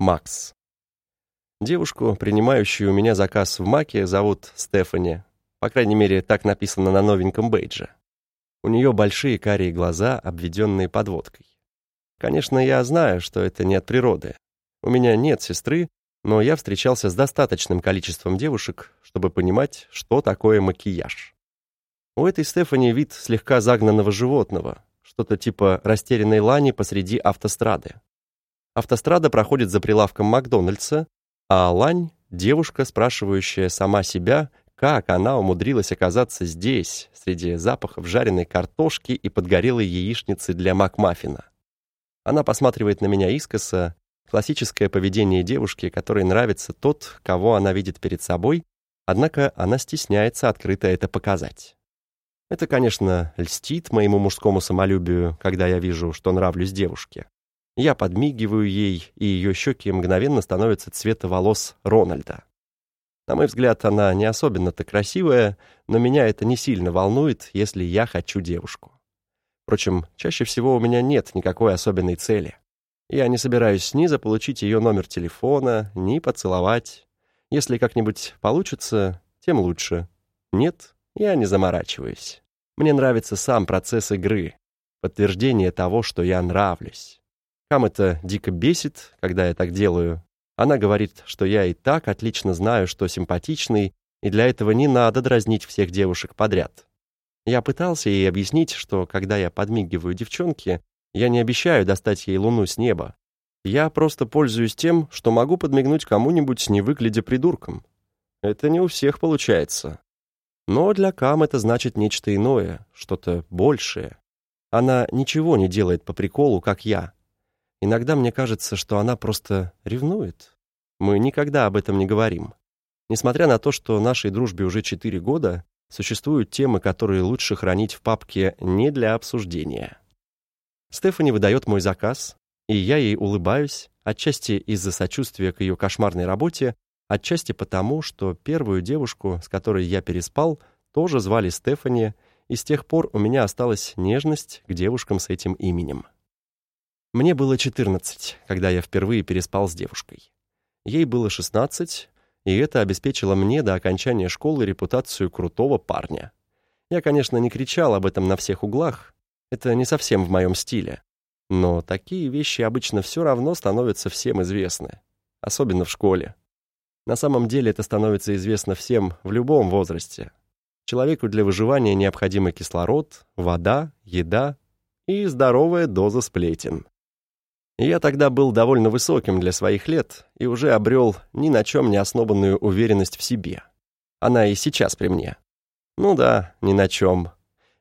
Макс. Девушку, принимающую у меня заказ в Маке, зовут Стефани. По крайней мере, так написано на новеньком бейдже. У нее большие карие глаза, обведенные подводкой. Конечно, я знаю, что это не от природы. У меня нет сестры, но я встречался с достаточным количеством девушек, чтобы понимать, что такое макияж. У этой Стефани вид слегка загнанного животного, что-то типа растерянной лани посреди автострады. Автострада проходит за прилавком Макдональдса, а лань — девушка, спрашивающая сама себя, как она умудрилась оказаться здесь, среди запахов жареной картошки и подгорелой яичницы для макмаффина. Она посматривает на меня искоса, классическое поведение девушки, которой нравится тот, кого она видит перед собой, однако она стесняется открыто это показать. Это, конечно, льстит моему мужскому самолюбию, когда я вижу, что нравлюсь девушке. Я подмигиваю ей, и ее щеки мгновенно становятся цвета волос Рональда. На мой взгляд, она не особенно-то красивая, но меня это не сильно волнует, если я хочу девушку. Впрочем, чаще всего у меня нет никакой особенной цели. Я не собираюсь ни заполучить ее номер телефона, ни поцеловать. Если как-нибудь получится, тем лучше. Нет, я не заморачиваюсь. Мне нравится сам процесс игры, подтверждение того, что я нравлюсь. Кам это дико бесит, когда я так делаю. Она говорит, что я и так отлично знаю, что симпатичный, и для этого не надо дразнить всех девушек подряд. Я пытался ей объяснить, что когда я подмигиваю девчонке, я не обещаю достать ей луну с неба. Я просто пользуюсь тем, что могу подмигнуть кому-нибудь, не выглядя придурком. Это не у всех получается. Но для Кам это значит нечто иное, что-то большее. Она ничего не делает по приколу, как я. Иногда мне кажется, что она просто ревнует. Мы никогда об этом не говорим. Несмотря на то, что нашей дружбе уже четыре года, существуют темы, которые лучше хранить в папке не для обсуждения. Стефани выдает мой заказ, и я ей улыбаюсь, отчасти из-за сочувствия к ее кошмарной работе, отчасти потому, что первую девушку, с которой я переспал, тоже звали Стефани, и с тех пор у меня осталась нежность к девушкам с этим именем. Мне было 14, когда я впервые переспал с девушкой. Ей было 16, и это обеспечило мне до окончания школы репутацию крутого парня. Я, конечно, не кричал об этом на всех углах, это не совсем в моем стиле. Но такие вещи обычно все равно становятся всем известны, особенно в школе. На самом деле это становится известно всем в любом возрасте. Человеку для выживания необходимы кислород, вода, еда и здоровая доза сплетен. Я тогда был довольно высоким для своих лет и уже обрел ни на чем не основанную уверенность в себе. Она и сейчас при мне. Ну да, ни на чем.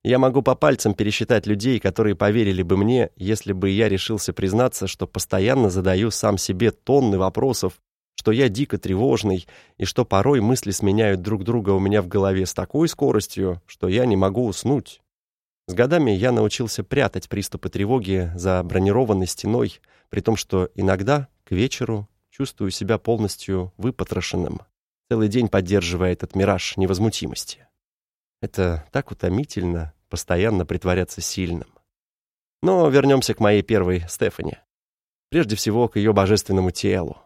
Я могу по пальцам пересчитать людей, которые поверили бы мне, если бы я решился признаться, что постоянно задаю сам себе тонны вопросов, что я дико тревожный и что порой мысли сменяют друг друга у меня в голове с такой скоростью, что я не могу уснуть. С годами я научился прятать приступы тревоги за бронированной стеной, при том, что иногда к вечеру чувствую себя полностью выпотрошенным, целый день поддерживая этот мираж невозмутимости. Это так утомительно постоянно притворяться сильным. Но вернемся к моей первой Стефани. Прежде всего, к ее божественному телу.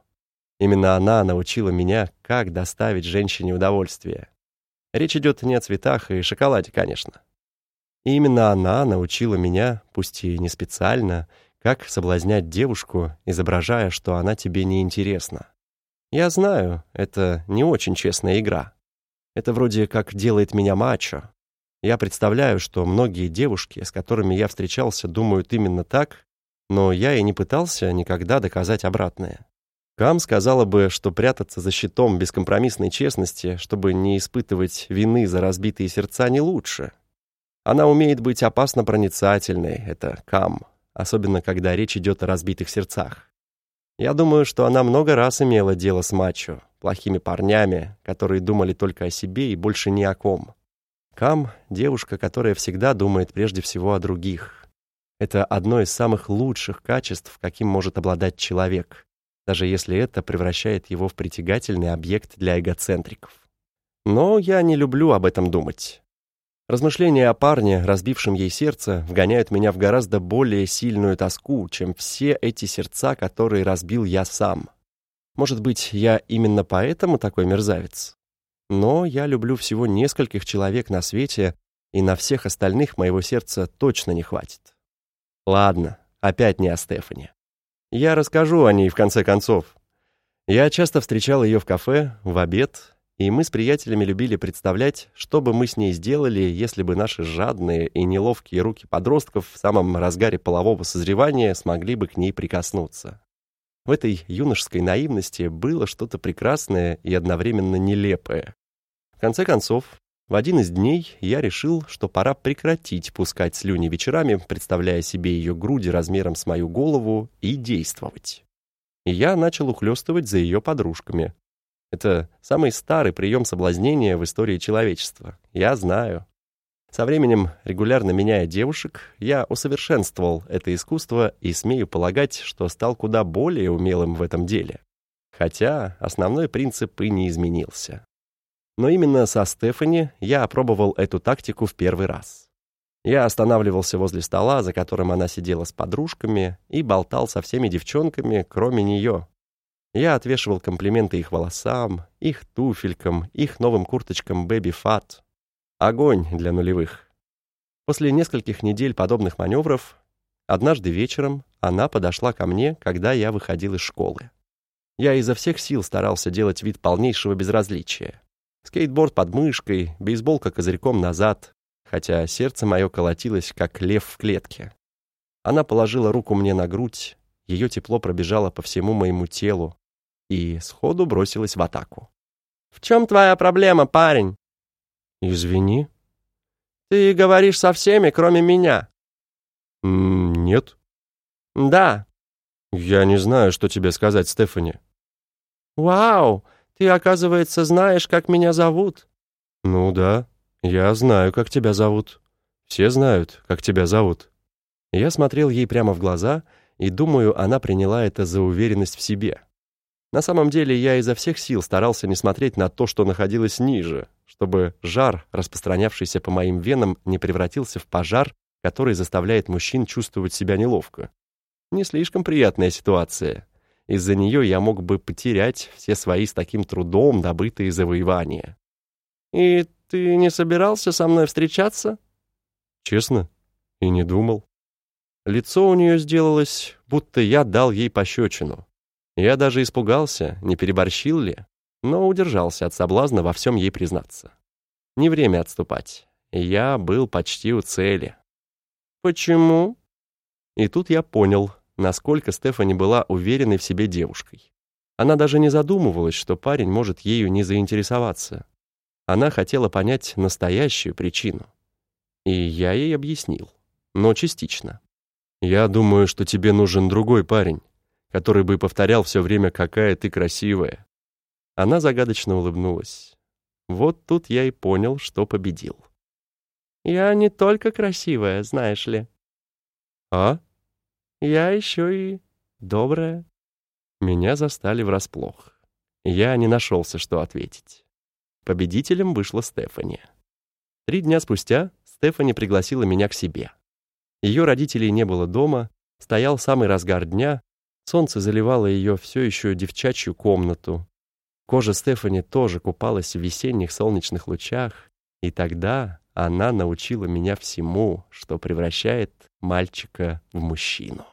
Именно она научила меня, как доставить женщине удовольствие. Речь идет не о цветах и шоколаде, конечно. И именно она научила меня, пусть и не специально, как соблазнять девушку, изображая, что она тебе не интересна. Я знаю, это не очень честная игра. Это вроде как делает меня мачо. Я представляю, что многие девушки, с которыми я встречался, думают именно так, но я и не пытался никогда доказать обратное. Кам сказала бы, что прятаться за щитом бескомпромиссной честности, чтобы не испытывать вины за разбитые сердца, не лучше. Она умеет быть опасно проницательной, это Кам, особенно когда речь идет о разбитых сердцах. Я думаю, что она много раз имела дело с мачо, плохими парнями, которые думали только о себе и больше ни о ком. Кам — девушка, которая всегда думает прежде всего о других. Это одно из самых лучших качеств, каким может обладать человек, даже если это превращает его в притягательный объект для эгоцентриков. Но я не люблю об этом думать. Размышления о парне, разбившем ей сердце, вгоняют меня в гораздо более сильную тоску, чем все эти сердца, которые разбил я сам. Может быть, я именно поэтому такой мерзавец? Но я люблю всего нескольких человек на свете, и на всех остальных моего сердца точно не хватит. Ладно, опять не о Стефане. Я расскажу о ней в конце концов. Я часто встречал ее в кафе, в обед, и мы с приятелями любили представлять, что бы мы с ней сделали, если бы наши жадные и неловкие руки подростков в самом разгаре полового созревания смогли бы к ней прикоснуться. В этой юношеской наивности было что-то прекрасное и одновременно нелепое. В конце концов, в один из дней я решил, что пора прекратить пускать слюни вечерами, представляя себе ее груди размером с мою голову, и действовать. И я начал ухлёстывать за ее подружками. Это самый старый прием соблазнения в истории человечества. Я знаю. Со временем, регулярно меняя девушек, я усовершенствовал это искусство и смею полагать, что стал куда более умелым в этом деле. Хотя основной принцип и не изменился. Но именно со Стефани я опробовал эту тактику в первый раз. Я останавливался возле стола, за которым она сидела с подружками, и болтал со всеми девчонками, кроме нее. Я отвешивал комплименты их волосам, их туфелькам, их новым курточкам Baby Fat. Огонь для нулевых. После нескольких недель подобных маневров, однажды вечером она подошла ко мне, когда я выходил из школы. Я изо всех сил старался делать вид полнейшего безразличия. Скейтборд под мышкой, бейсболка козырьком назад, хотя сердце мое колотилось, как лев в клетке. Она положила руку мне на грудь, ее тепло пробежало по всему моему телу и сходу бросилась в атаку. «В чем твоя проблема, парень?» «Извини». «Ты говоришь со всеми, кроме меня». «Нет». «Да». «Я не знаю, что тебе сказать, Стефани». «Вау, ты, оказывается, знаешь, как меня зовут?» «Ну да, я знаю, как тебя зовут. Все знают, как тебя зовут». Я смотрел ей прямо в глаза, и, думаю, она приняла это за уверенность в себе. На самом деле, я изо всех сил старался не смотреть на то, что находилось ниже, чтобы жар, распространявшийся по моим венам, не превратился в пожар, который заставляет мужчин чувствовать себя неловко. Не слишком приятная ситуация. Из-за нее я мог бы потерять все свои с таким трудом добытые завоевания. «И ты не собирался со мной встречаться?» «Честно? И не думал». Лицо у нее сделалось, будто я дал ей пощечину. Я даже испугался, не переборщил ли, но удержался от соблазна во всем ей признаться. Не время отступать. Я был почти у цели. «Почему?» И тут я понял, насколько Стефани была уверенной в себе девушкой. Она даже не задумывалась, что парень может ею не заинтересоваться. Она хотела понять настоящую причину. И я ей объяснил, но частично. «Я думаю, что тебе нужен другой парень, который бы повторял все время «какая ты красивая». Она загадочно улыбнулась. Вот тут я и понял, что победил. «Я не только красивая, знаешь ли». «А?» Я еще и добрая». Меня застали врасплох. Я не нашелся, что ответить. Победителем вышла Стефани. Три дня спустя Стефани пригласила меня к себе. Ее родителей не было дома, стоял самый разгар дня, солнце заливало ее все еще девчачью комнату. Кожа Стефани тоже купалась в весенних солнечных лучах, и тогда она научила меня всему, что превращает мальчика в мужчину.